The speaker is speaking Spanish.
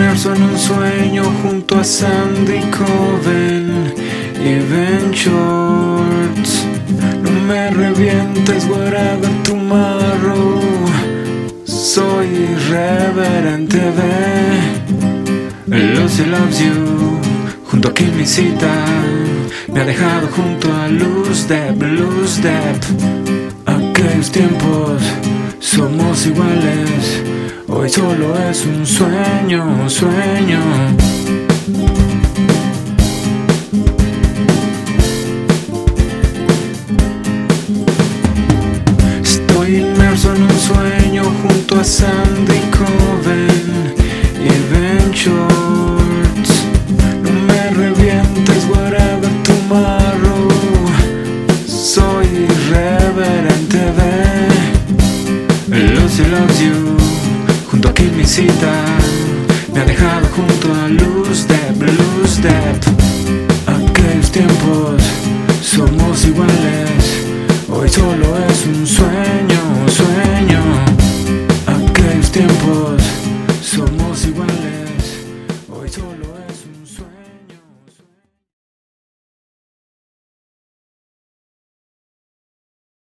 Inmerso en un sueño junto a Sandy Coven y Ben Shorts. No me revientes, whatever tomorrow. Soy irreverente, ve. Lucy loves you. Junto a quien visita. Me ha dejado junto a Luz de Blues Depp. Aquellos tiempos somos iguales. Hoy solo es un sueño, sueño. Estoy inmerso en un sueño junto a Sandy Coven y Ben Shorts. No me revientes, whatever tomorrow. Soy irreverente, ve. Lucy loves you junto a quien me. Me ha dejado junto a Luz de Blues Aquellos tiempos somos iguales. Hoy solo es un sueño, un sueño. Aquellos tiempos